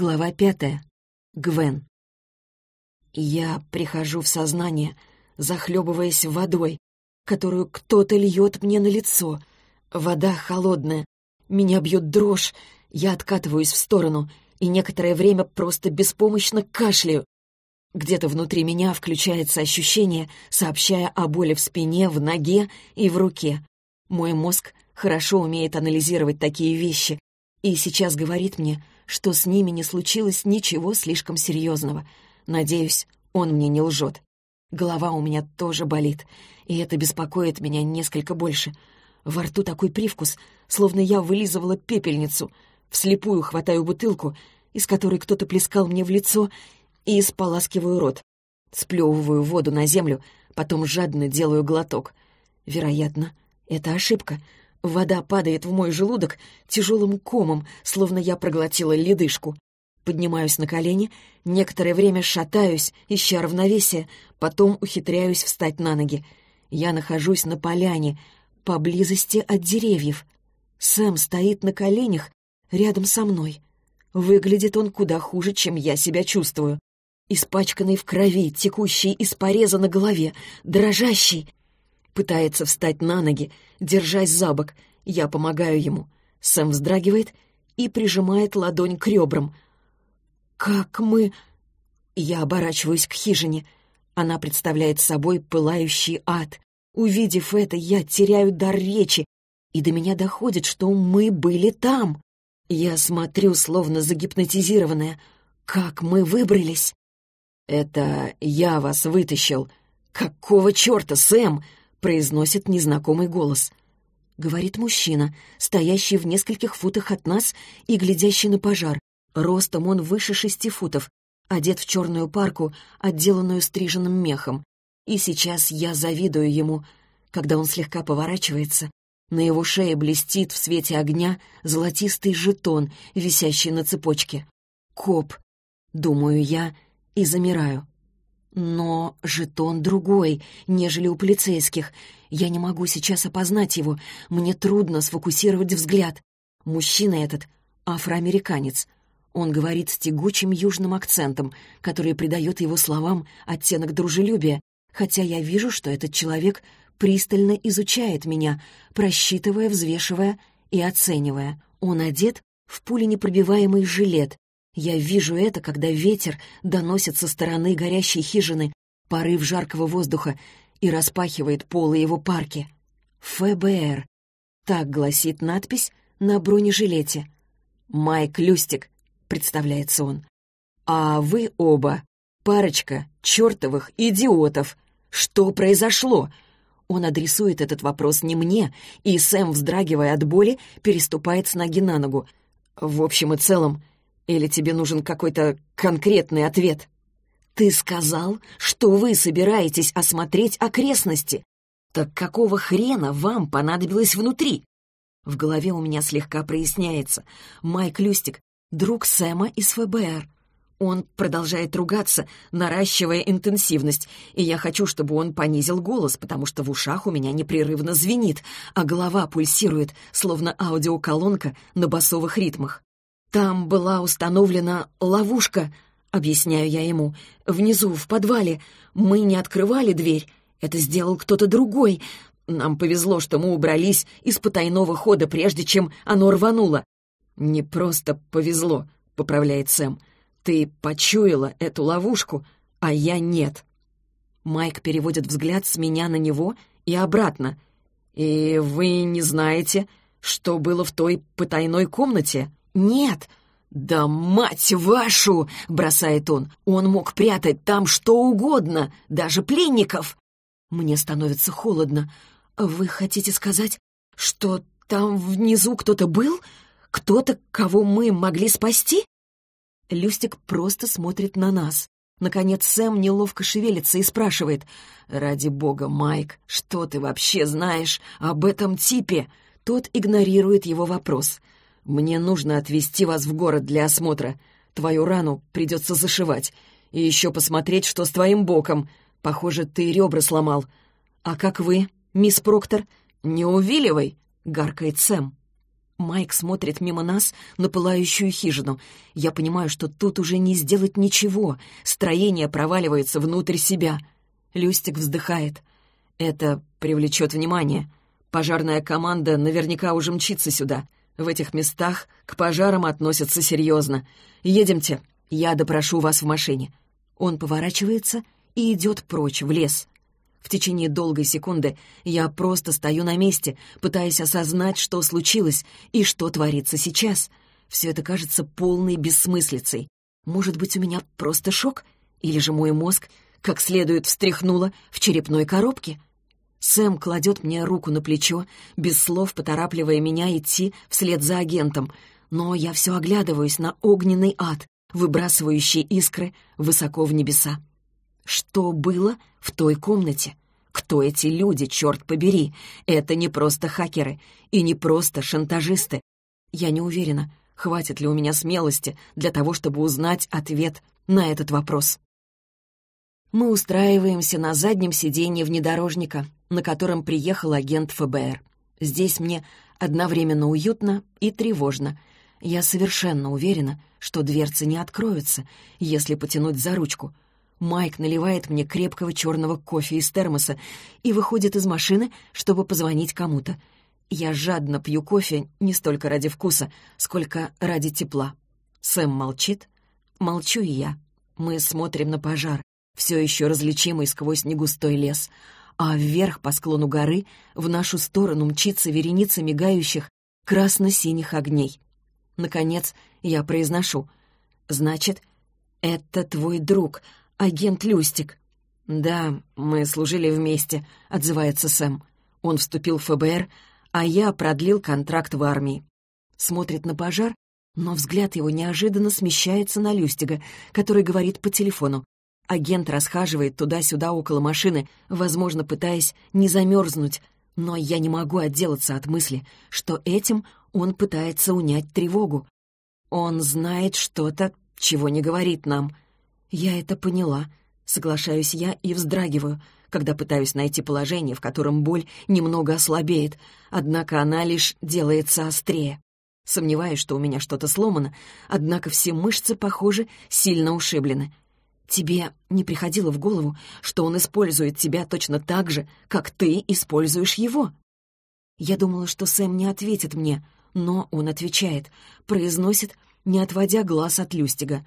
Глава пятая. Гвен. Я прихожу в сознание, захлебываясь водой, которую кто-то льет мне на лицо. Вода холодная, меня бьет дрожь, я откатываюсь в сторону и некоторое время просто беспомощно кашляю. Где-то внутри меня включается ощущение, сообщая о боли в спине, в ноге и в руке. Мой мозг хорошо умеет анализировать такие вещи, и сейчас говорит мне, что с ними не случилось ничего слишком серьезного. Надеюсь, он мне не лжет. Голова у меня тоже болит, и это беспокоит меня несколько больше. Во рту такой привкус, словно я вылизывала пепельницу. Вслепую хватаю бутылку, из которой кто-то плескал мне в лицо, и споласкиваю рот. Сплевываю воду на землю, потом жадно делаю глоток. Вероятно, это ошибка — Вода падает в мой желудок тяжелым комом, словно я проглотила ледышку. Поднимаюсь на колени, некоторое время шатаюсь, ища равновесия, потом ухитряюсь встать на ноги. Я нахожусь на поляне, поблизости от деревьев. Сэм стоит на коленях рядом со мной. Выглядит он куда хуже, чем я себя чувствую. Испачканный в крови, текущий из пореза на голове, дрожащий. Пытается встать на ноги, держась за бок. Я помогаю ему. Сэм вздрагивает и прижимает ладонь к ребрам. «Как мы...» Я оборачиваюсь к хижине. Она представляет собой пылающий ад. Увидев это, я теряю дар речи, и до меня доходит, что мы были там. Я смотрю, словно загипнотизированная. Как мы выбрались? «Это я вас вытащил. Какого черта, Сэм?» — произносит незнакомый голос. Говорит мужчина, стоящий в нескольких футах от нас и глядящий на пожар. Ростом он выше шести футов, одет в черную парку, отделанную стриженным мехом. И сейчас я завидую ему, когда он слегка поворачивается. На его шее блестит в свете огня золотистый жетон, висящий на цепочке. «Коп», — думаю я, и замираю. Но жетон другой, нежели у полицейских. Я не могу сейчас опознать его. Мне трудно сфокусировать взгляд. Мужчина этот — афроамериканец. Он говорит с тягучим южным акцентом, который придает его словам оттенок дружелюбия, хотя я вижу, что этот человек пристально изучает меня, просчитывая, взвешивая и оценивая. Он одет в пуленепробиваемый жилет, я вижу это, когда ветер доносит со стороны горящей хижины порыв жаркого воздуха и распахивает полы его парки. ФБР. Так гласит надпись на бронежилете. «Майк Люстик», — представляется он. «А вы оба парочка чертовых идиотов. Что произошло?» Он адресует этот вопрос не мне, и Сэм, вздрагивая от боли, переступает с ноги на ногу. В общем и целом, или тебе нужен какой-то конкретный ответ? Ты сказал, что вы собираетесь осмотреть окрестности. Так какого хрена вам понадобилось внутри? В голове у меня слегка проясняется. Майк Люстик — друг Сэма из ФБР. Он продолжает ругаться, наращивая интенсивность, и я хочу, чтобы он понизил голос, потому что в ушах у меня непрерывно звенит, а голова пульсирует, словно аудиоколонка на басовых ритмах. «Там была установлена ловушка», — объясняю я ему. «Внизу, в подвале. Мы не открывали дверь. Это сделал кто-то другой. Нам повезло, что мы убрались из потайного хода, прежде чем оно рвануло». «Не просто повезло», — поправляет Сэм. «Ты почуяла эту ловушку, а я нет». Майк переводит взгляд с меня на него и обратно. «И вы не знаете, что было в той потайной комнате?» «Нет!» «Да мать вашу!» — бросает он. «Он мог прятать там что угодно, даже пленников!» Мне становится холодно. «Вы хотите сказать, что там внизу кто-то был? Кто-то, кого мы могли спасти?» Люстик просто смотрит на нас. Наконец Сэм неловко шевелится и спрашивает. «Ради бога, Майк, что ты вообще знаешь об этом типе?» Тот игнорирует его вопрос. «Мне нужно отвезти вас в город для осмотра. Твою рану придется зашивать. И еще посмотреть, что с твоим боком. Похоже, ты ребра сломал. А как вы, мисс Проктор? Не увиливай!» — гаркает Сэм. Майк смотрит мимо нас на пылающую хижину. Я понимаю, что тут уже не сделать ничего. Строение проваливается внутрь себя. Люстик вздыхает. Это привлечет внимание. Пожарная команда наверняка уже мчится сюда. В этих местах к пожарам относятся серьезно. Едемте, я допрошу вас в машине. Он поворачивается и идет прочь, в лес. В течение долгой секунды я просто стою на месте, пытаясь осознать, что случилось и что творится сейчас. Все это кажется полной бессмыслицей. Может быть, у меня просто шок? Или же мой мозг как следует встряхнуло в черепной коробке? Сэм кладет мне руку на плечо, без слов поторапливая меня идти вслед за агентом, но я все оглядываюсь на огненный ад, выбрасывающий искры высоко в небеса. Что было в той комнате? Кто эти люди, черт побери? Это не просто хакеры и не просто шантажисты. Я не уверена, хватит ли у меня смелости для того, чтобы узнать ответ на этот вопрос. Мы устраиваемся на заднем сиденье внедорожника, на котором приехал агент ФБР. Здесь мне одновременно уютно и тревожно. Я совершенно уверена, что дверцы не откроются, если потянуть за ручку — Майк наливает мне крепкого черного кофе из термоса и выходит из машины, чтобы позвонить кому-то. Я жадно пью кофе не столько ради вкуса, сколько ради тепла. Сэм молчит, молчу и я. Мы смотрим на пожар, все еще различимый сквозь негустой лес, а вверх по склону горы в нашу сторону мчится вереница мигающих красно-синих огней. Наконец я произношу. «Значит, это твой друг, агент Люстик». «Да, мы служили вместе», — отзывается Сэм. Он вступил в ФБР, а я продлил контракт в армии. Смотрит на пожар, но взгляд его неожиданно смещается на Люстига, который говорит по телефону. Агент расхаживает туда-сюда около машины, возможно, пытаясь не замерзнуть, но я не могу отделаться от мысли, что этим он пытается унять тревогу. Он знает что-то, чего не говорит нам — «Я это поняла», — соглашаюсь я и вздрагиваю, когда пытаюсь найти положение, в котором боль немного ослабеет, однако она лишь делается острее. Сомневаюсь, что у меня что-то сломано, однако все мышцы, похоже, сильно ушиблены. Тебе не приходило в голову, что он использует тебя точно так же, как ты используешь его? Я думала, что Сэм не ответит мне, но он отвечает, произносит, не отводя глаз от Люстига.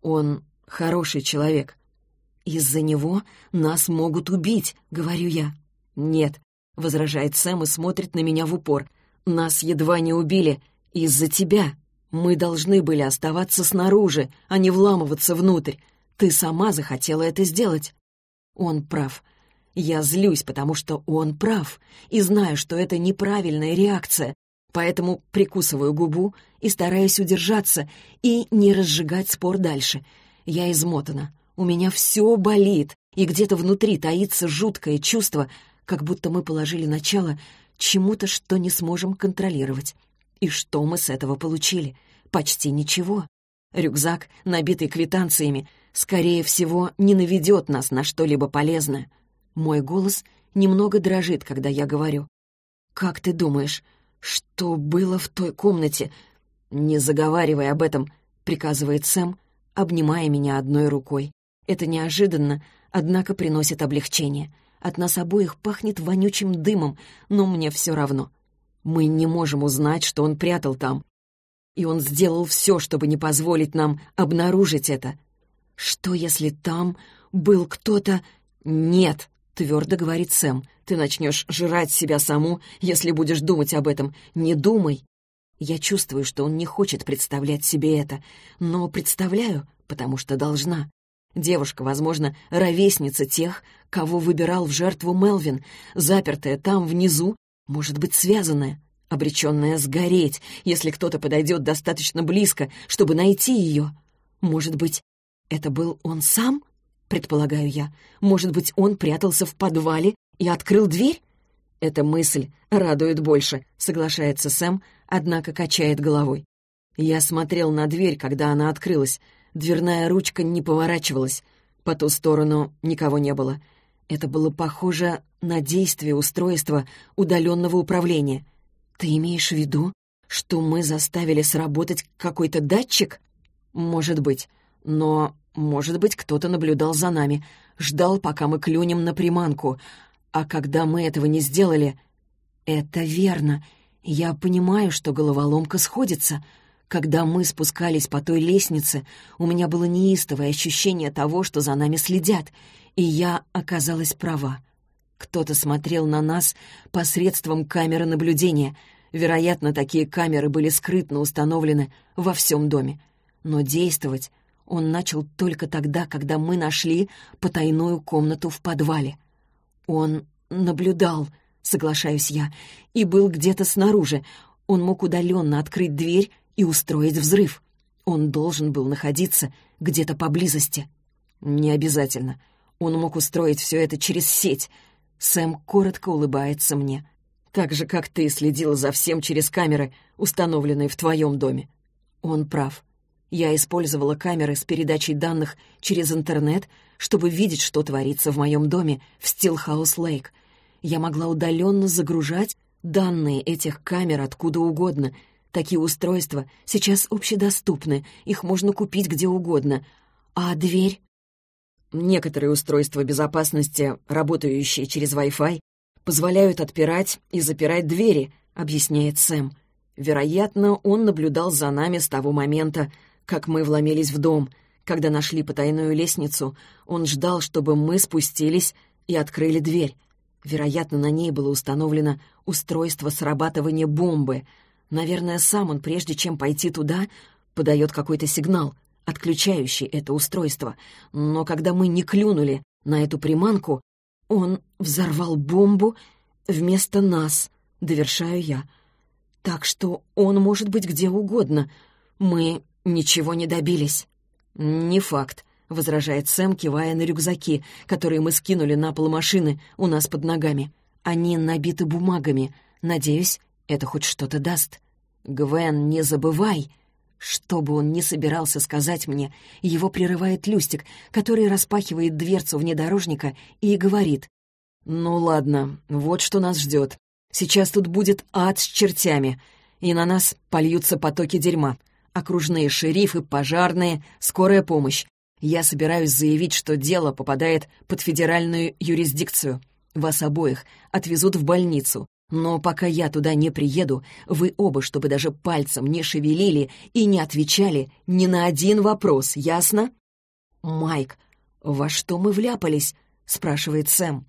Он хороший человек. Из-за него нас могут убить, говорю я. Нет, возражает Сэм и смотрит на меня в упор. Нас едва не убили из-за тебя. Мы должны были оставаться снаружи, а не вламываться внутрь. Ты сама захотела это сделать. Он прав. Я злюсь, потому что он прав, и знаю, что это неправильная реакция, поэтому прикусываю губу и стараюсь удержаться и не разжигать спор дальше — я измотана, у меня все болит, и где-то внутри таится жуткое чувство, как будто мы положили начало чему-то, что не сможем контролировать. И что мы с этого получили? Почти ничего. Рюкзак, набитый квитанциями, скорее всего, не наведет нас на что-либо полезное. Мой голос немного дрожит, когда я говорю. «Как ты думаешь, что было в той комнате?» «Не заговаривай об этом», — приказывает Сэм, обнимая меня одной рукой. Это неожиданно, однако приносит облегчение. От нас обоих пахнет вонючим дымом, но мне все равно. Мы не можем узнать, что он прятал там. И он сделал все, чтобы не позволить нам обнаружить это. Что, если там был кто-то... Нет, твердо говорит Сэм. Ты начнешь жрать себя саму, если будешь думать об этом. Не думай. Я чувствую, что он не хочет представлять себе это, но представляю, потому что должна. Девушка, возможно, ровесница тех, кого выбирал в жертву Мелвин, запертая там внизу, может быть связанная, обреченная сгореть, если кто-то подойдет достаточно близко, чтобы найти ее. Может быть, это был он сам, предполагаю я. Может быть, он прятался в подвале и открыл дверь? Эта мысль радует больше, соглашается Сэм, однако качает головой. Я смотрел на дверь, когда она открылась. Дверная ручка не поворачивалась. По ту сторону никого не было. Это было похоже на действие устройства удаленного управления. Ты имеешь в виду, Что мы заставили сработать какой-то датчик? Может быть. Но, может быть, кто-то наблюдал за нами, ждал, пока мы клюнем на приманку. А когда мы этого не сделали... Это верно. Я понимаю, что головоломка сходится. Когда мы спускались по той лестнице, у меня было неистовое ощущение того, что за нами следят, и я оказалась права. Кто-то смотрел на нас посредством камеры наблюдения. Вероятно, такие камеры были скрытно установлены во всем доме. Но действовать он начал только тогда, когда мы нашли потайную комнату в подвале. Он наблюдал, соглашаюсь я, и был где-то снаружи. Он мог удаленно открыть дверь и устроить взрыв. Он должен был находиться где-то поблизости. Не обязательно. Он мог устроить все это через сеть. Сэм коротко улыбается мне. Так же, как ты следил за всем через камеры, установленные в твоем доме. Он прав. Я использовала камеры с передачей данных через интернет, чтобы видеть, что творится в моем доме в Стилхаус-Лейк. Я могла удаленно загружать данные этих камер откуда угодно. Такие устройства сейчас общедоступны, их можно купить где угодно. А дверь? Некоторые устройства безопасности, работающие через Wi-Fi, позволяют отпирать и запирать двери, объясняет Сэм. Вероятно, он наблюдал за нами с того момента, как мы вломились в дом. Когда нашли потайную лестницу, он ждал, чтобы мы спустились и открыли дверь. Вероятно, на ней было установлено устройство срабатывания бомбы. Наверное, сам он, прежде чем пойти туда, подает какой-то сигнал, отключающий это устройство. Но когда мы не клюнули на эту приманку, он взорвал бомбу вместо нас, довершаю я. Так что он может быть где угодно. Мы ничего не добились». «Не факт», — возражает Сэм, кивая на рюкзаки, которые мы скинули на пол машины у нас под ногами. «Они набиты бумагами. Надеюсь, это хоть что-то даст». «Гвен, не забывай!» Что бы он ни собирался сказать мне, его прерывает Люстик, который распахивает дверцу внедорожника и говорит. «Ну ладно, вот что нас ждет. Сейчас тут будет ад с чертями, и на нас польются потоки дерьма окружные шерифы, пожарные, скорая помощь. Я собираюсь заявить, что дело попадает под федеральную юрисдикцию. Вас обоих отвезут в больницу. Но пока я туда не приеду, вы оба, чтобы даже пальцем не шевелили и не отвечали ни на один вопрос, ясно? «Майк, во что мы вляпались?» — спрашивает Сэм.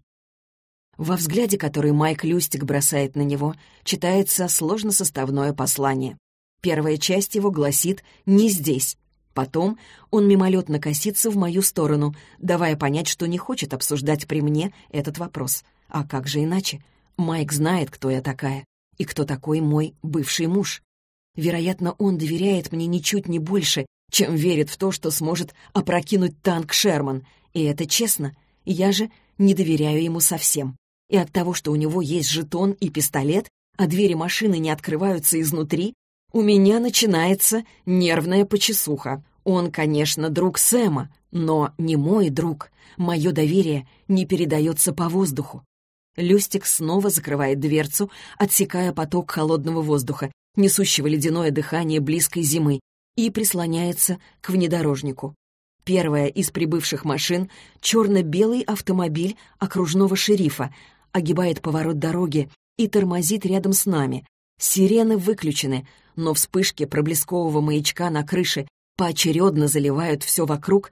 Во взгляде, который Майк Люстик бросает на него, читается сложносоставное послание. Первая часть его гласит «не здесь». Потом он мимолетно косится в мою сторону, давая понять, что не хочет обсуждать при мне этот вопрос. А как же иначе? Майк знает, кто я такая и кто такой мой бывший муж. Вероятно, он доверяет мне ничуть не больше, чем верит в то, что сможет опрокинуть танк Шерман. И это честно. Я же не доверяю ему совсем. И от того, что у него есть жетон и пистолет, а двери машины не открываются изнутри, у меня начинается нервная почесуха. Он, конечно, друг Сэма, но не мой друг. Мое доверие не передается по воздуху. Люстик снова закрывает дверцу, отсекая поток холодного воздуха, несущего ледяное дыхание близкой зимы, и прислоняется к внедорожнику. Первая из прибывших машин — черно-белый автомобиль окружного шерифа, огибает поворот дороги и тормозит рядом с нами. Сирены выключены, но вспышки проблескового маячка на крыше поочередно заливают все вокруг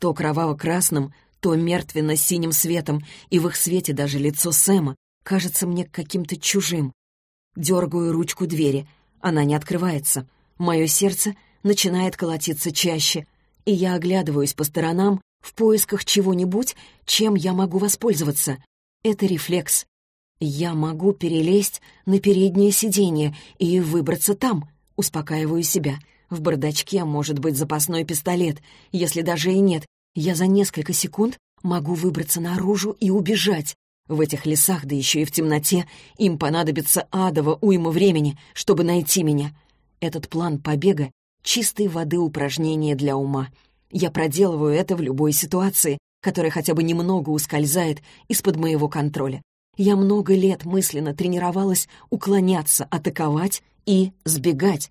то кроваво-красным, то мертвенно-синим светом, и в их свете даже лицо Сэма кажется мне каким-то чужим. Дергаю ручку двери, она не открывается. Мое сердце начинает колотиться чаще, и я оглядываюсь по сторонам в поисках чего-нибудь, чем я могу воспользоваться. Это рефлекс. «Я могу перелезть на переднее сиденье и выбраться там», — успокаиваю себя. В бардачке может быть запасной пистолет. Если даже и нет, я за несколько секунд могу выбраться наружу и убежать. В этих лесах, да еще и в темноте, им понадобится адово уйма времени, чтобы найти меня. Этот план побега — чистой воды упражнение для ума. Я проделываю это в любой ситуации, которая хотя бы немного ускользает из-под моего контроля. Я много лет мысленно тренировалась уклоняться, атаковать и сбегать.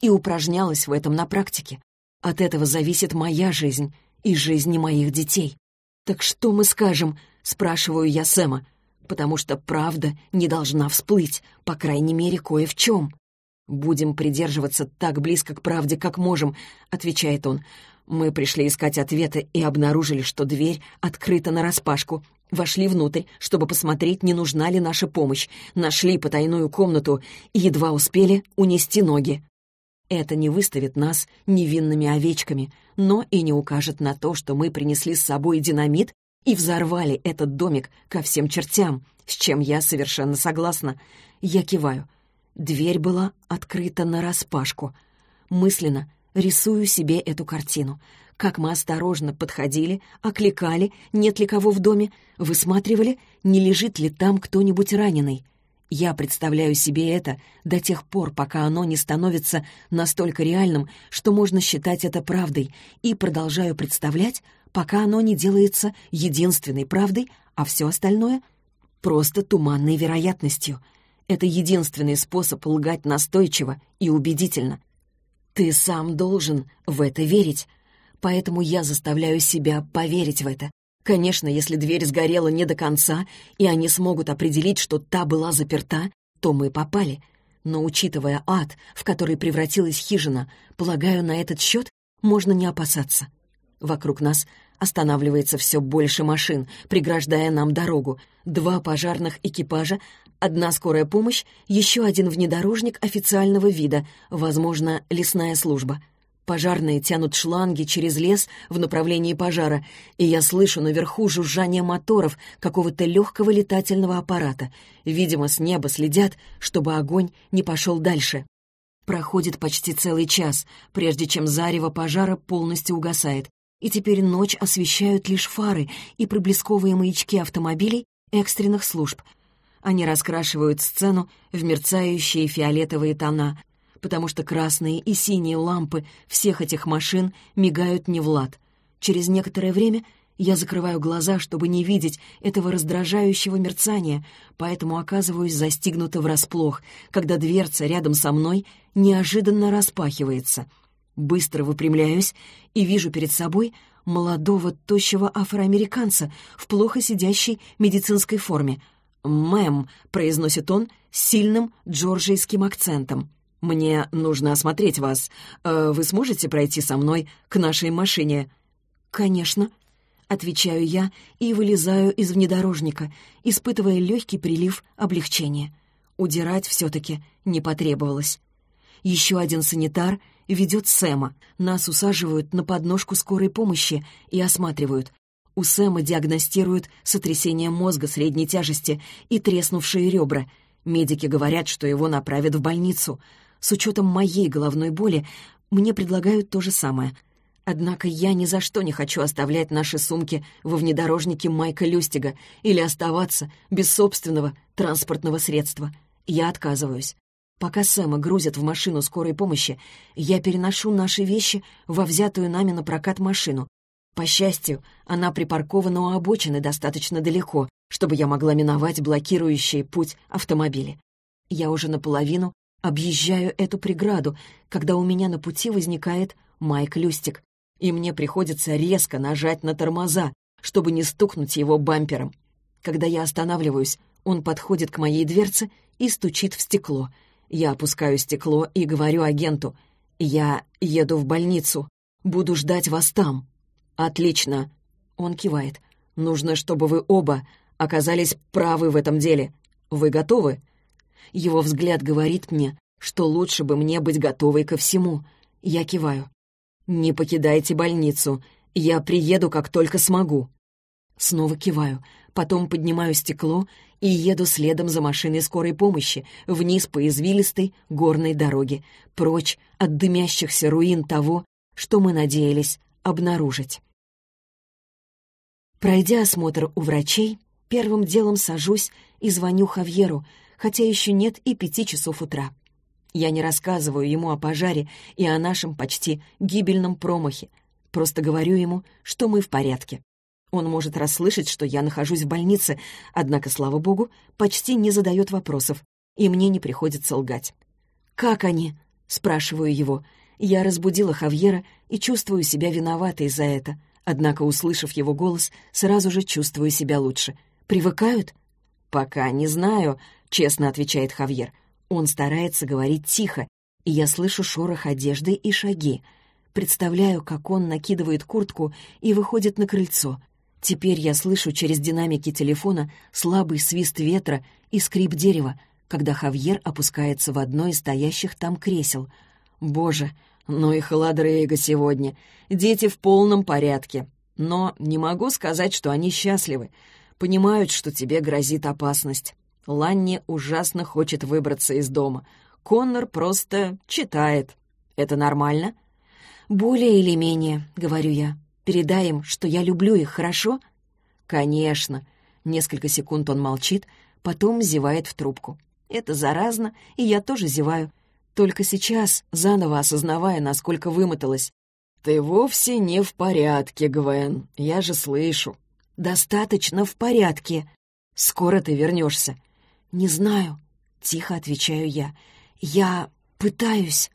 И упражнялась в этом на практике. От этого зависит моя жизнь и жизни моих детей. «Так что мы скажем?» — спрашиваю я Сэма. «Потому что правда не должна всплыть, по крайней мере, кое в чем». «Будем придерживаться так близко к правде, как можем», — отвечает он. «Мы пришли искать ответы и обнаружили, что дверь открыта нараспашку. Вошли внутрь, чтобы посмотреть, не нужна ли наша помощь. Нашли потайную комнату и едва успели унести ноги. Это не выставит нас невинными овечками, но и не укажет на то, что мы принесли с собой динамит и взорвали этот домик ко всем чертям, с чем я совершенно согласна. Я киваю. Дверь была открыта нараспашку. Мысленно рисую себе эту картину. Как мы осторожно подходили, окликали, нет ли кого в доме, высматривали, не лежит ли там кто-нибудь раненый. Я представляю себе это до тех пор, пока оно не становится настолько реальным, что можно считать это правдой, и продолжаю представлять, пока оно не делается единственной правдой, а все остальное — просто туманной вероятностью — это единственный способ лгать настойчиво и убедительно. Ты сам должен в это верить, поэтому я заставляю себя поверить в это. Конечно, если дверь сгорела не до конца, и они смогут определить, что та была заперта, то мы попали. Но учитывая ад, в который превратилась хижина, полагаю, на этот счет можно не опасаться. Вокруг нас останавливается все больше машин, преграждая нам дорогу. Два пожарных экипажа Одна скорая помощь, еще один внедорожник официального вида, возможно, лесная служба. Пожарные тянут шланги через лес в направлении пожара, и я слышу наверху жужжание моторов какого-то легкого летательного аппарата. Видимо, с неба следят, чтобы огонь не пошел дальше. Проходит почти целый час, прежде чем зарево пожара полностью угасает, и теперь ночь освещают лишь фары и проблесковые маячки автомобилей экстренных служб — они раскрашивают сцену в мерцающие фиолетовые тона, потому что красные и синие лампы всех этих машин мигают не в лад. Через некоторое время я закрываю глаза, чтобы не видеть этого раздражающего мерцания, поэтому оказываюсь застигнута врасплох, когда дверца рядом со мной неожиданно распахивается. Быстро выпрямляюсь и вижу перед собой молодого, тощего афроамериканца в плохо сидящей медицинской форме — «Мэм», — произносит он с сильным джорджийским акцентом. «Мне нужно осмотреть вас. Э, вы сможете пройти со мной к нашей машине?» «Конечно», — отвечаю я и вылезаю из внедорожника, испытывая легкий прилив облегчения. Удирать все-таки не потребовалось. Еще один санитар ведет Сэма. Нас усаживают на подножку скорой помощи и осматривают. У Сэма диагностируют сотрясение мозга средней тяжести и треснувшие ребра. Медики говорят, что его направят в больницу. С учетом моей головной боли мне предлагают то же самое. Однако я ни за что не хочу оставлять наши сумки во внедорожнике Майка Люстига или оставаться без собственного транспортного средства. Я отказываюсь. Пока Сэма грузят в машину скорой помощи, я переношу наши вещи во взятую нами на прокат машину, по счастью, она припаркована у обочины достаточно далеко, чтобы я могла миновать блокирующие путь автомобили. Я уже наполовину объезжаю эту преграду, когда у меня на пути возникает Майк Люстик, и мне приходится резко нажать на тормоза, чтобы не стукнуть его бампером. Когда я останавливаюсь, он подходит к моей дверце и стучит в стекло. Я опускаю стекло и говорю агенту, «Я еду в больницу, буду ждать вас там». «Отлично!» Он кивает. «Нужно, чтобы вы оба оказались правы в этом деле. Вы готовы?» Его взгляд говорит мне, что лучше бы мне быть готовой ко всему. Я киваю. «Не покидайте больницу. Я приеду, как только смогу». Снова киваю, потом поднимаю стекло и еду следом за машиной скорой помощи вниз по извилистой горной дороге, прочь от дымящихся руин того, что мы надеялись обнаружить. Пройдя осмотр у врачей, первым делом сажусь и звоню Хавьеру, хотя еще нет и пяти часов утра. Я не рассказываю ему о пожаре и о нашем почти гибельном промахе, просто говорю ему, что мы в порядке. Он может расслышать, что я нахожусь в больнице, однако, слава богу, почти не задает вопросов, и мне не приходится лгать. «Как они?» — спрашиваю его. Я разбудила Хавьера и чувствую себя виноватой за это. Однако, услышав его голос, сразу же чувствую себя лучше. «Привыкают?» «Пока не знаю», — честно отвечает Хавьер. Он старается говорить тихо, и я слышу шорох одежды и шаги. Представляю, как он накидывает куртку и выходит на крыльцо. Теперь я слышу через динамики телефона слабый свист ветра и скрип дерева, когда Хавьер опускается в одно из стоящих там кресел. Боже, ну и холодрыга сегодня. Дети в полном порядке. Но не могу сказать, что они счастливы. Понимают, что тебе грозит опасность. Ланни ужасно хочет выбраться из дома. Коннор просто читает. Это нормально? «Более или менее», — говорю я. «Передай им, что я люблю их, хорошо?» «Конечно». Несколько секунд он молчит, потом зевает в трубку. Это заразно, и я тоже зеваю. Только сейчас, заново осознавая, насколько вымоталась. «Ты вовсе не в порядке, Гвен, я же слышу». «Достаточно в порядке. Скоро ты вернешься. «Не знаю», — тихо отвечаю я. «Я пытаюсь».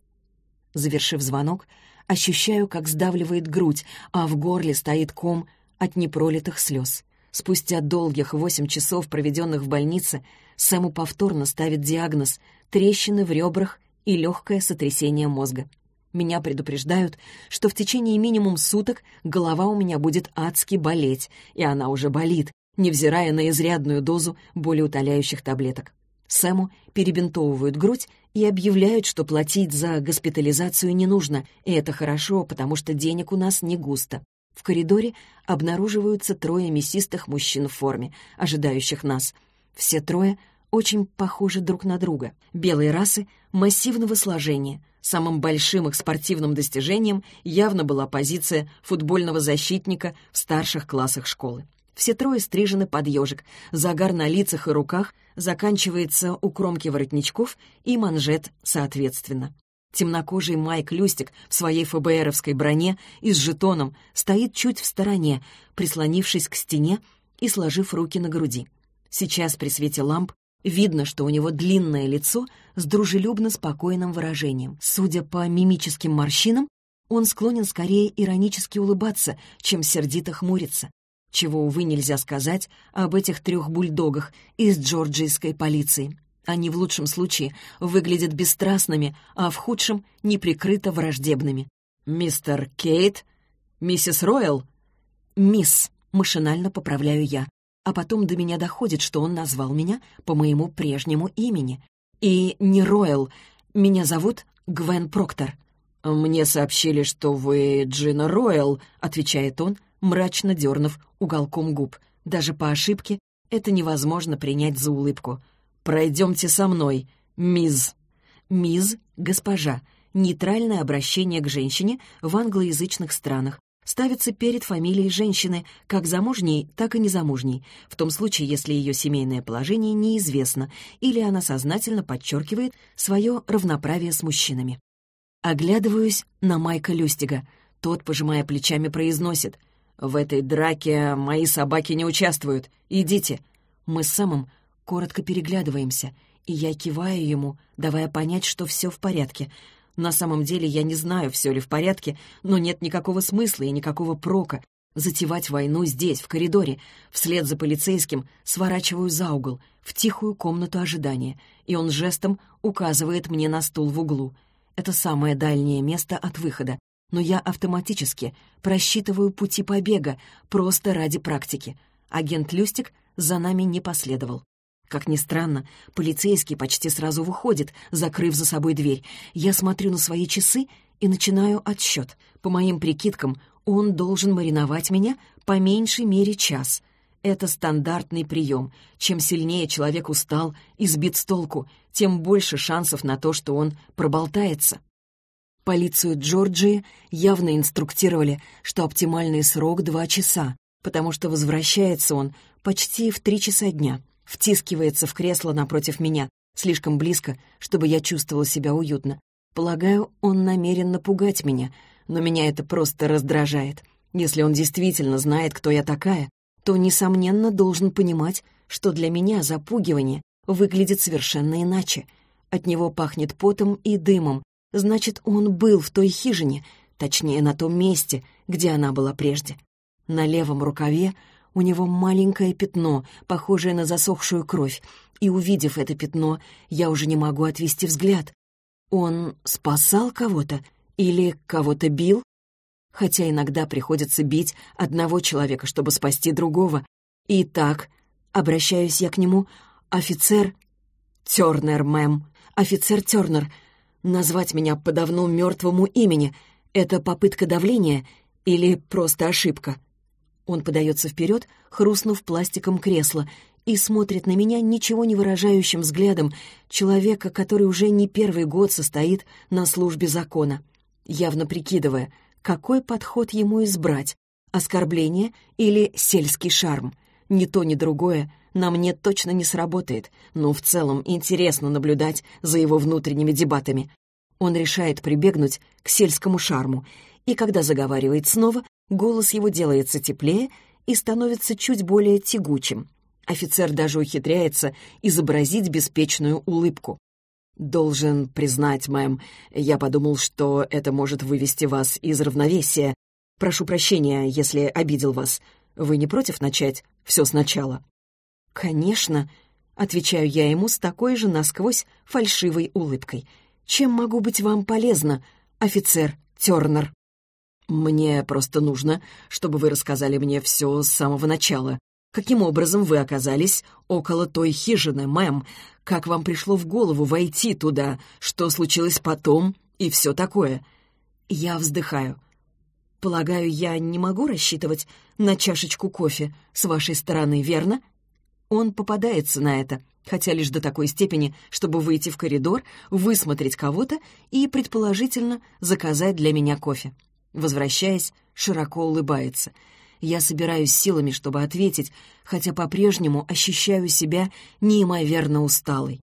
Завершив звонок, ощущаю, как сдавливает грудь, а в горле стоит ком от непролитых слез. Спустя долгих восемь часов, проведенных в больнице, Сэму повторно ставит диагноз «трещины в ребрах и легкое сотрясение мозга». Меня предупреждают, что в течение минимум суток голова у меня будет адски болеть, и она уже болит, невзирая на изрядную дозу болеутоляющих таблеток. Сэму перебинтовывают грудь и объявляют, что платить за госпитализацию не нужно, и это хорошо, потому что денег у нас не густо. В коридоре обнаруживаются трое мясистых мужчин в форме, ожидающих нас. Все трое очень похожи друг на друга. Белые расы массивного сложения. Самым большим их спортивным достижением явно была позиция футбольного защитника в старших классах школы. Все трое стрижены под ежик, загар на лицах и руках заканчивается у кромки воротничков и манжет соответственно. Темнокожий Майк Люстик в своей ФБРовской броне и с жетоном стоит чуть в стороне, прислонившись к стене и сложив руки на груди. Сейчас при свете ламп видно, что у него длинное лицо с дружелюбно спокойным выражением. Судя по мимическим морщинам, он склонен скорее иронически улыбаться, чем сердито хмуриться чего, увы, нельзя сказать об этих трех бульдогах из джорджийской полиции. Они в лучшем случае выглядят бесстрастными, а в худшем — неприкрыто враждебными. «Мистер Кейт? Миссис Ройл?» «Мисс», — машинально поправляю я. А потом до меня доходит, что он назвал меня по моему прежнему имени. И не Ройл. Меня зовут Гвен Проктор. «Мне сообщили, что вы Джина Ройл», — отвечает он, мрачно дернув уголком губ. Даже по ошибке это невозможно принять за улыбку. «Пройдемте со мной, мисс». «Мисс» — госпожа. Нейтральное обращение к женщине в англоязычных странах ставится перед фамилией женщины, как замужней, так и незамужней, в том случае, если ее семейное положение неизвестно или она сознательно подчеркивает свое равноправие с мужчинами. Оглядываюсь на Майка Люстига. Тот, пожимая плечами, произносит — «В этой драке мои собаки не участвуют. Идите». Мы с Сэмом коротко переглядываемся, и я киваю ему, давая понять, что все в порядке. На самом деле я не знаю, все ли в порядке, но нет никакого смысла и никакого прока затевать войну здесь, в коридоре. Вслед за полицейским сворачиваю за угол, в тихую комнату ожидания, и он жестом указывает мне на стул в углу. Это самое дальнее место от выхода но я автоматически просчитываю пути побега просто ради практики. Агент Люстик за нами не последовал. Как ни странно, полицейский почти сразу выходит, закрыв за собой дверь. Я смотрю на свои часы и начинаю отсчет. По моим прикидкам, он должен мариновать меня по меньшей мере час. Это стандартный прием. Чем сильнее человек устал и сбит с толку, тем больше шансов на то, что он проболтается. Полицию Джорджии явно инструктировали, что оптимальный срок — два часа, потому что возвращается он почти в три часа дня, втискивается в кресло напротив меня, слишком близко, чтобы я чувствовала себя уютно. Полагаю, он намерен напугать меня, но меня это просто раздражает. Если он действительно знает, кто я такая, то, несомненно, должен понимать, что для меня запугивание выглядит совершенно иначе — От него пахнет потом и дымом. Значит, он был в той хижине, точнее, на том месте, где она была прежде. На левом рукаве у него маленькое пятно, похожее на засохшую кровь, и, увидев это пятно, я уже не могу отвести взгляд. Он спасал кого-то или кого-то бил? Хотя иногда приходится бить одного человека, чтобы спасти другого. И так, обращаюсь я к нему, офицер Тернер, мэм, офицер Тернер. Назвать меня по давно мертвому имени — это попытка давления или просто ошибка? Он подается вперед, хрустнув пластиком кресла, и смотрит на меня ничего не выражающим взглядом человека, который уже не первый год состоит на службе закона, явно прикидывая, какой подход ему избрать — оскорбление или сельский шарм. Ни то, ни другое на мне точно не сработает, но в целом интересно наблюдать за его внутренними дебатами. Он решает прибегнуть к сельскому шарму, и когда заговаривает снова, голос его делается теплее и становится чуть более тягучим. Офицер даже ухитряется изобразить беспечную улыбку. «Должен признать, мэм, я подумал, что это может вывести вас из равновесия. Прошу прощения, если обидел вас. Вы не против начать все сначала?» «Конечно», — отвечаю я ему с такой же насквозь фальшивой улыбкой. «Чем могу быть вам полезна, офицер Тернер?» «Мне просто нужно, чтобы вы рассказали мне все с самого начала. Каким образом вы оказались около той хижины, мэм? Как вам пришло в голову войти туда? Что случилось потом? И все такое?» Я вздыхаю. «Полагаю, я не могу рассчитывать на чашечку кофе с вашей стороны, верно?» Он попадается на это, хотя лишь до такой степени, чтобы выйти в коридор, высмотреть кого-то и, предположительно, заказать для меня кофе. Возвращаясь, широко улыбается — я собираюсь силами, чтобы ответить, хотя по-прежнему ощущаю себя неимоверно усталой.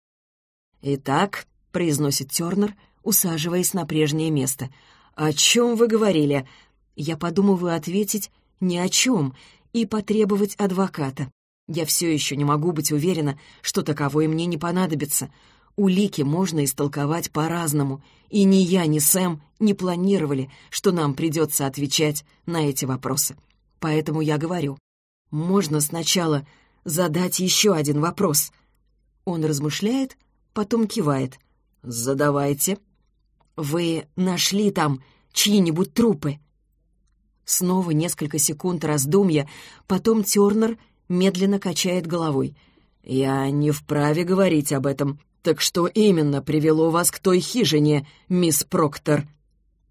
«Итак», — произносит Тернер, усаживаясь на прежнее место, «о чем вы говорили?» Я подумываю ответить «ни о чем» и потребовать адвоката. Я все еще не могу быть уверена, что таковой мне не понадобится. Улики можно истолковать по-разному, и ни я, ни Сэм не планировали, что нам придется отвечать на эти вопросы. Поэтому я говорю, можно сначала задать еще один вопрос. Он размышляет, потом кивает. «Задавайте». «Вы нашли там чьи-нибудь трупы?» Снова несколько секунд раздумья, потом Тернер медленно качает головой. «Я не вправе говорить об этом. Так что именно привело вас к той хижине, мисс Проктор?»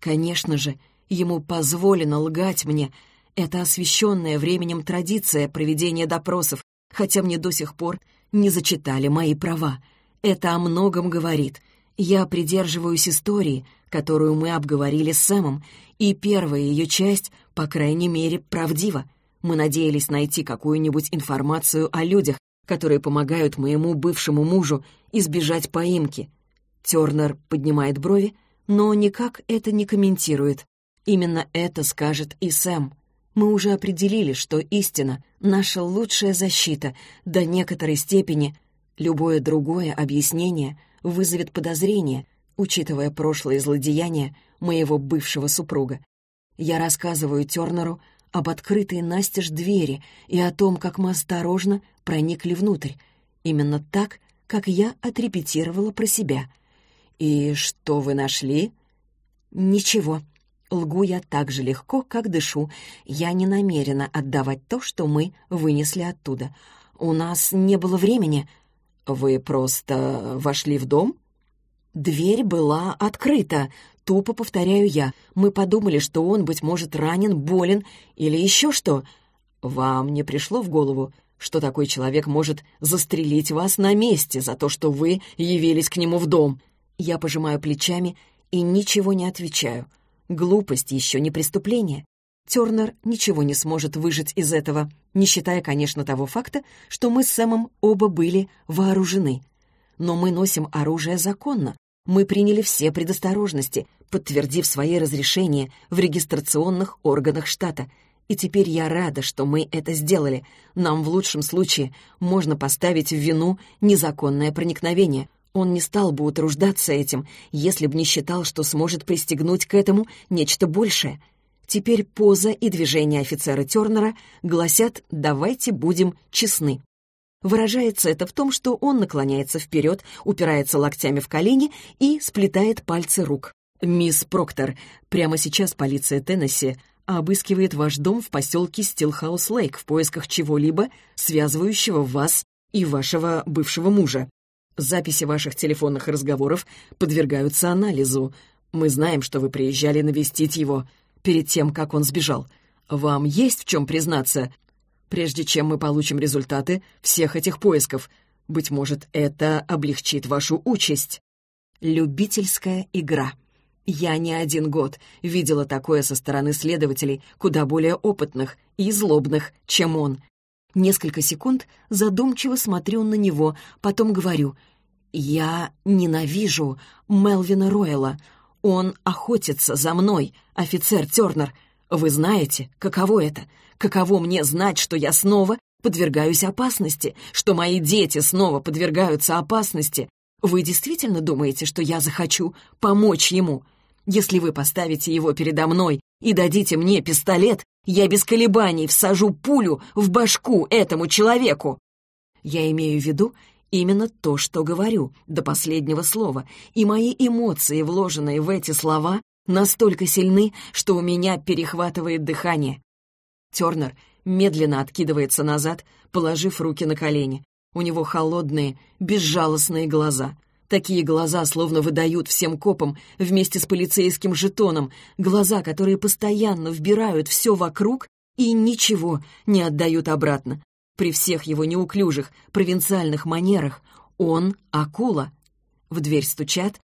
«Конечно же, ему позволено лгать мне, это освященная временем традиция проведения допросов, хотя мне до сих пор не зачитали мои права. Это о многом говорит. Я придерживаюсь истории, которую мы обговорили с Сэмом, и первая ее часть, по крайней мере, правдива. Мы надеялись найти какую-нибудь информацию о людях, которые помогают моему бывшему мужу избежать поимки. Тернер поднимает брови, но никак это не комментирует. Именно это скажет и Сэм. Мы уже определили, что истина — наша лучшая защита, до некоторой степени любое другое объяснение вызовет подозрение, учитывая прошлые злодеяния моего бывшего супруга. Я рассказываю Тернеру об открытой настежь двери и о том, как мы осторожно проникли внутрь, именно так, как я отрепетировала про себя. «И что вы нашли?» «Ничего», Лгу я так же легко, как дышу. Я не намерена отдавать то, что мы вынесли оттуда. У нас не было времени. Вы просто вошли в дом? Дверь была открыта. Тупо повторяю я. Мы подумали, что он, быть может, ранен, болен или еще что. Вам не пришло в голову, что такой человек может застрелить вас на месте за то, что вы явились к нему в дом? Я пожимаю плечами и ничего не отвечаю. Глупость еще не преступление. Тернер ничего не сможет выжить из этого, не считая, конечно, того факта, что мы с Сэмом оба были вооружены. Но мы носим оружие законно. Мы приняли все предосторожности, подтвердив свои разрешения в регистрационных органах штата. И теперь я рада, что мы это сделали. Нам в лучшем случае можно поставить в вину незаконное проникновение. Он не стал бы утруждаться этим, если бы не считал, что сможет пристегнуть к этому нечто большее. Теперь поза и движения офицера Тернера гласят «давайте будем честны». Выражается это в том, что он наклоняется вперед, упирается локтями в колени и сплетает пальцы рук. «Мисс Проктор, прямо сейчас полиция Теннесси обыскивает ваш дом в поселке Стилхаус-Лейк в поисках чего-либо, связывающего вас и вашего бывшего мужа. Записи ваших телефонных разговоров подвергаются анализу. Мы знаем, что вы приезжали навестить его перед тем, как он сбежал. Вам есть в чем признаться, прежде чем мы получим результаты всех этих поисков. Быть может, это облегчит вашу участь. Любительская игра. Я не один год видела такое со стороны следователей, куда более опытных и злобных, чем он. Несколько секунд задумчиво смотрю на него, потом говорю, «Я ненавижу Мелвина Ройла. Он охотится за мной, офицер Тернер. Вы знаете, каково это? Каково мне знать, что я снова подвергаюсь опасности, что мои дети снова подвергаются опасности? Вы действительно думаете, что я захочу помочь ему?» Если вы поставите его передо мной и дадите мне пистолет, я без колебаний всажу пулю в башку этому человеку. Я имею в виду именно то, что говорю, до последнего слова, и мои эмоции, вложенные в эти слова, настолько сильны, что у меня перехватывает дыхание. Тернер медленно откидывается назад, положив руки на колени. У него холодные, безжалостные глаза. Такие глаза словно выдают всем копам вместе с полицейским жетоном, глаза, которые постоянно вбирают все вокруг и ничего не отдают обратно. При всех его неуклюжих, провинциальных манерах он — акула. В дверь стучат,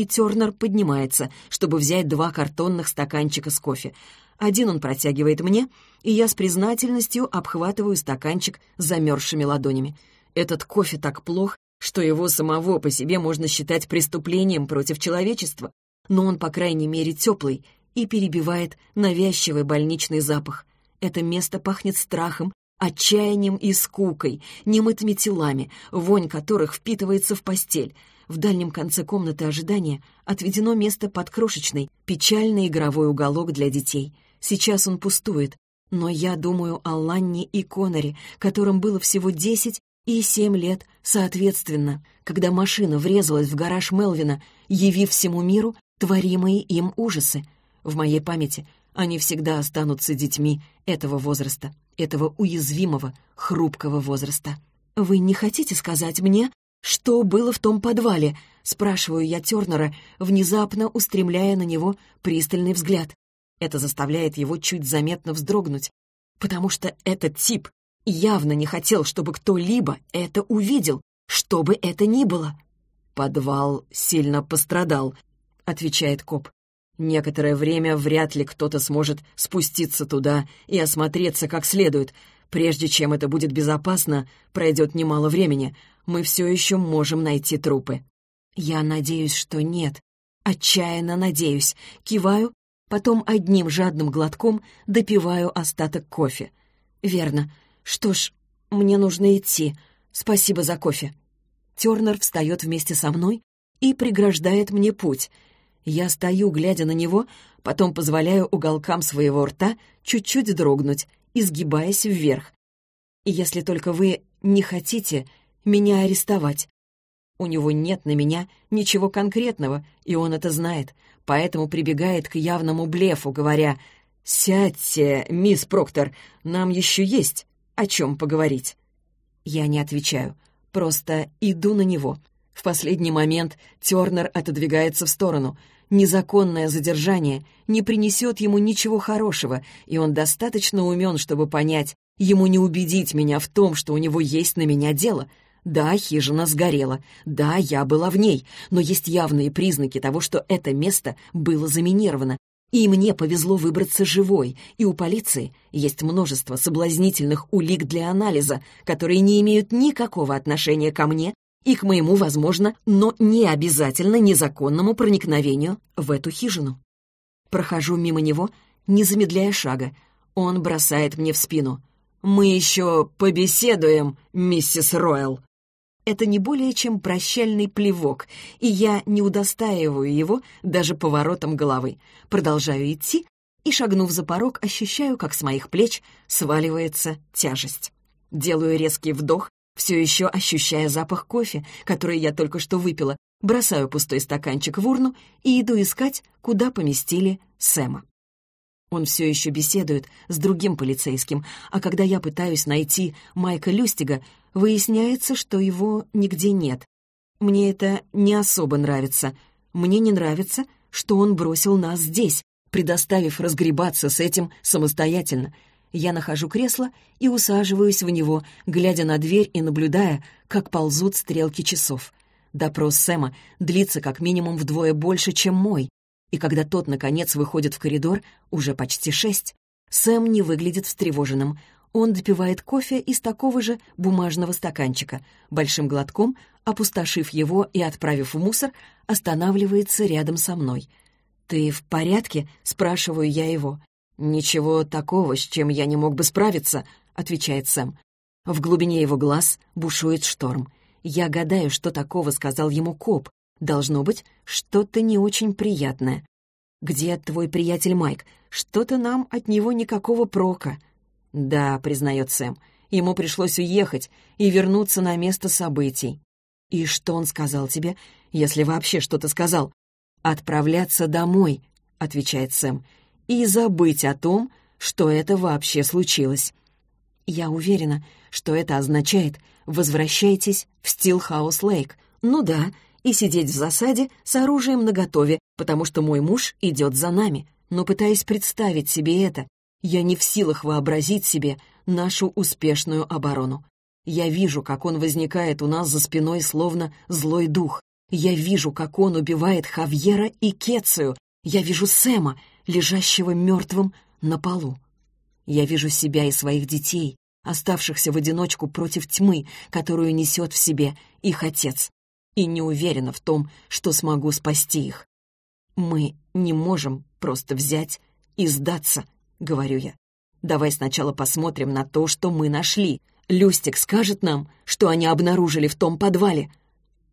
и Тернер поднимается, чтобы взять два картонных стаканчика с кофе. Один он протягивает мне, и я с признательностью обхватываю стаканчик замерзшими ладонями. Этот кофе так плох, что его самого по себе можно считать преступлением против человечества, но он, по крайней мере, теплый и перебивает навязчивый больничный запах. Это место пахнет страхом, отчаянием и скукой, немытыми телами, вонь которых впитывается в постель. В дальнем конце комнаты ожидания отведено место под крошечный, печальный игровой уголок для детей. Сейчас он пустует, но я думаю о Ланне и Коноре, которым было всего десять и семь лет соответственно, когда машина врезалась в гараж Мелвина, явив всему миру творимые им ужасы. В моей памяти они всегда останутся детьми этого возраста, этого уязвимого, хрупкого возраста. «Вы не хотите сказать мне, что было в том подвале?» — спрашиваю я Тернера, внезапно устремляя на него пристальный взгляд. Это заставляет его чуть заметно вздрогнуть, потому что этот тип явно не хотел, чтобы кто-либо это увидел, что бы это ни было. «Подвал сильно пострадал», — отвечает коп. «Некоторое время вряд ли кто-то сможет спуститься туда и осмотреться как следует. Прежде чем это будет безопасно, пройдет немало времени. Мы все еще можем найти трупы». «Я надеюсь, что нет. Отчаянно надеюсь. Киваю, потом одним жадным глотком допиваю остаток кофе. Верно. «Что ж, мне нужно идти. Спасибо за кофе». Тернер встает вместе со мной и преграждает мне путь. Я стою, глядя на него, потом позволяю уголкам своего рта чуть-чуть дрогнуть, изгибаясь вверх. «Если только вы не хотите меня арестовать». У него нет на меня ничего конкретного, и он это знает, поэтому прибегает к явному блефу, говоря «Сядьте, мисс Проктор, нам еще есть» о чем поговорить. Я не отвечаю, просто иду на него. В последний момент Тернер отодвигается в сторону. Незаконное задержание не принесет ему ничего хорошего, и он достаточно умен, чтобы понять, ему не убедить меня в том, что у него есть на меня дело. Да, хижина сгорела, да, я была в ней, но есть явные признаки того, что это место было заминировано, и мне повезло выбраться живой, и у полиции есть множество соблазнительных улик для анализа, которые не имеют никакого отношения ко мне и к моему, возможно, но не обязательно незаконному проникновению в эту хижину. Прохожу мимо него, не замедляя шага. Он бросает мне в спину. «Мы еще побеседуем, миссис Ройл». Это не более чем прощальный плевок, и я не удостаиваю его даже поворотом головы. Продолжаю идти и, шагнув за порог, ощущаю, как с моих плеч сваливается тяжесть. Делаю резкий вдох, все еще ощущая запах кофе, который я только что выпила, бросаю пустой стаканчик в урну и иду искать, куда поместили Сэма. Он все еще беседует с другим полицейским, а когда я пытаюсь найти Майка Люстига, выясняется, что его нигде нет. Мне это не особо нравится. Мне не нравится, что он бросил нас здесь, предоставив разгребаться с этим самостоятельно. Я нахожу кресло и усаживаюсь в него, глядя на дверь и наблюдая, как ползут стрелки часов. Допрос Сэма длится как минимум вдвое больше, чем мой, и когда тот, наконец, выходит в коридор, уже почти шесть. Сэм не выглядит встревоженным. Он допивает кофе из такого же бумажного стаканчика. Большим глотком, опустошив его и отправив в мусор, останавливается рядом со мной. «Ты в порядке?» — спрашиваю я его. «Ничего такого, с чем я не мог бы справиться», — отвечает Сэм. В глубине его глаз бушует шторм. Я гадаю, что такого сказал ему коп, Должно быть, что-то не очень приятное. «Где твой приятель Майк? Что-то нам от него никакого прока». «Да», — признает Сэм, — «ему пришлось уехать и вернуться на место событий». «И что он сказал тебе, если вообще что-то сказал?» «Отправляться домой», — отвечает Сэм, — «и забыть о том, что это вообще случилось». «Я уверена, что это означает «возвращайтесь в Стилхаус-Лейк». Ну да, и сидеть в засаде с оружием наготове, потому что мой муж идет за нами. Но пытаясь представить себе это, я не в силах вообразить себе нашу успешную оборону. Я вижу, как он возникает у нас за спиной, словно злой дух. Я вижу, как он убивает Хавьера и Кецию. Я вижу Сэма, лежащего мертвым на полу. Я вижу себя и своих детей, оставшихся в одиночку против тьмы, которую несет в себе их отец и не уверена в том, что смогу спасти их. Мы не можем просто взять и сдаться, говорю я. Давай сначала посмотрим на то, что мы нашли. Люстик скажет нам, что они обнаружили в том подвале.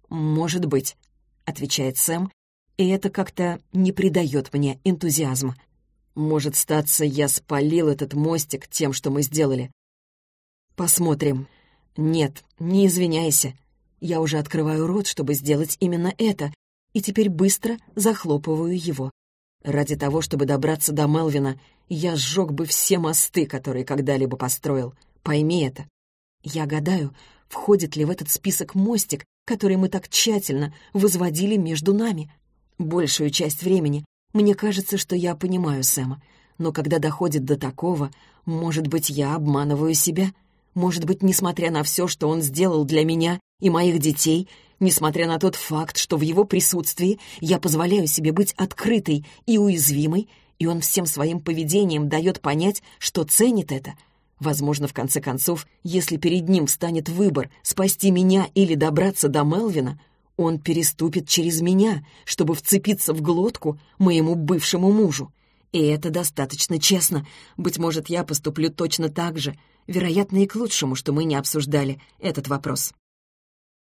Может быть, отвечает Сэм, и это как-то не придает мне энтузиазма. Может, статься, я спалил этот мостик тем, что мы сделали. Посмотрим. Нет, не извиняйся. Я уже открываю рот, чтобы сделать именно это, и теперь быстро захлопываю его. Ради того, чтобы добраться до Мелвина, я сжег бы все мосты, которые когда-либо построил. Пойми это. Я гадаю, входит ли в этот список мостик, который мы так тщательно возводили между нами. Большую часть времени мне кажется, что я понимаю Сэма, но когда доходит до такого, может быть, я обманываю себя. Может быть, несмотря на все, что он сделал для меня, и моих детей, несмотря на тот факт, что в его присутствии я позволяю себе быть открытой и уязвимой, и он всем своим поведением дает понять, что ценит это. Возможно, в конце концов, если перед ним встанет выбор спасти меня или добраться до Мелвина, он переступит через меня, чтобы вцепиться в глотку моему бывшему мужу. И это достаточно честно. Быть может, я поступлю точно так же. Вероятно, и к лучшему, что мы не обсуждали этот вопрос.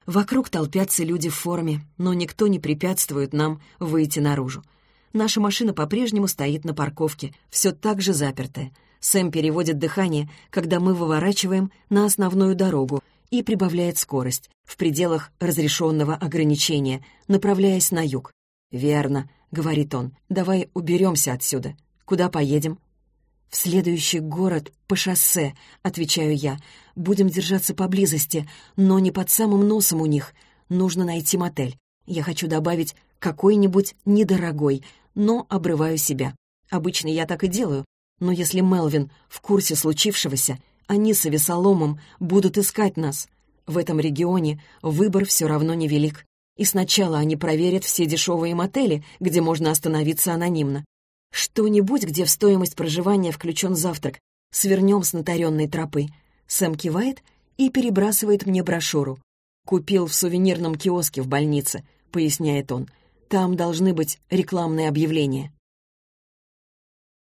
Вокруг толпятся люди в форме, но никто не препятствует нам выйти наружу. Наша машина по-прежнему стоит на парковке, все так же запертая. Сэм переводит дыхание, когда мы выворачиваем на основную дорогу и прибавляет скорость в пределах разрешенного ограничения, направляясь на юг. «Верно», — говорит он, — «давай уберемся отсюда. Куда поедем?» «В следующий город по шоссе», — отвечаю я. «Будем держаться поблизости, но не под самым носом у них. Нужно найти мотель. Я хочу добавить какой-нибудь недорогой, но обрываю себя. Обычно я так и делаю. Но если Мелвин в курсе случившегося, они с Авесоломом будут искать нас. В этом регионе выбор все равно невелик. И сначала они проверят все дешевые мотели, где можно остановиться анонимно. «Что-нибудь, где в стоимость проживания включен завтрак. Свернем с натаренной тропы». Сэм кивает и перебрасывает мне брошюру. «Купил в сувенирном киоске в больнице», — поясняет он. «Там должны быть рекламные объявления».